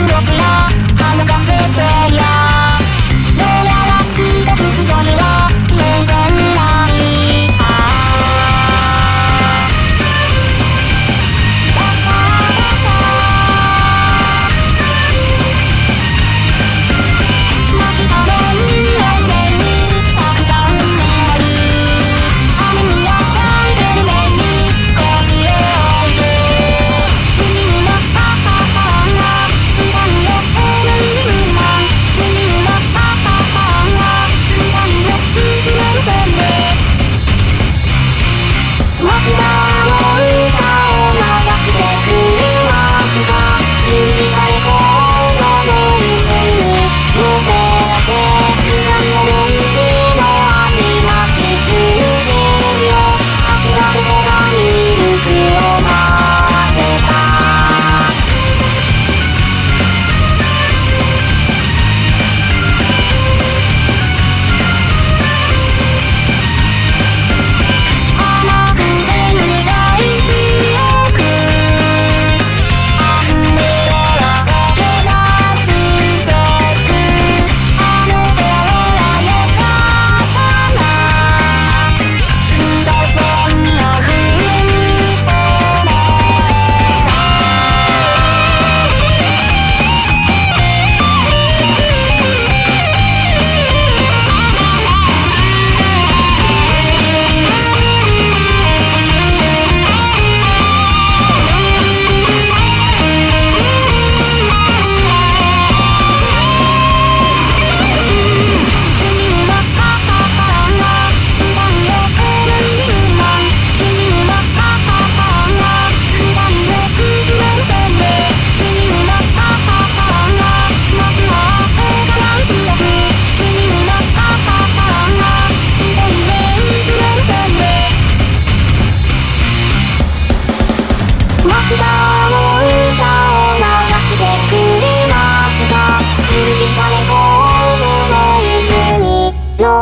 ロスラー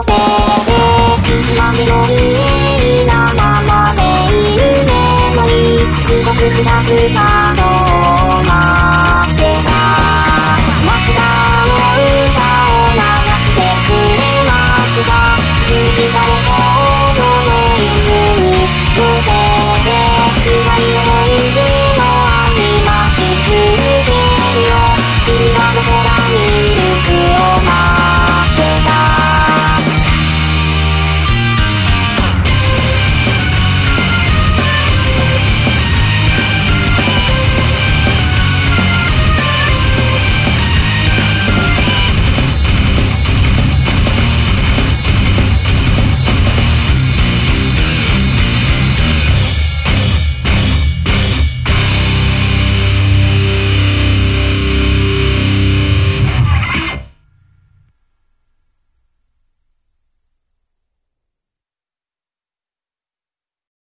乗せていつまでも綺麗なままでいるねのに少し二つさと待ってた松田の歌を流してくれますか指誰とのリズム乗せて暗い思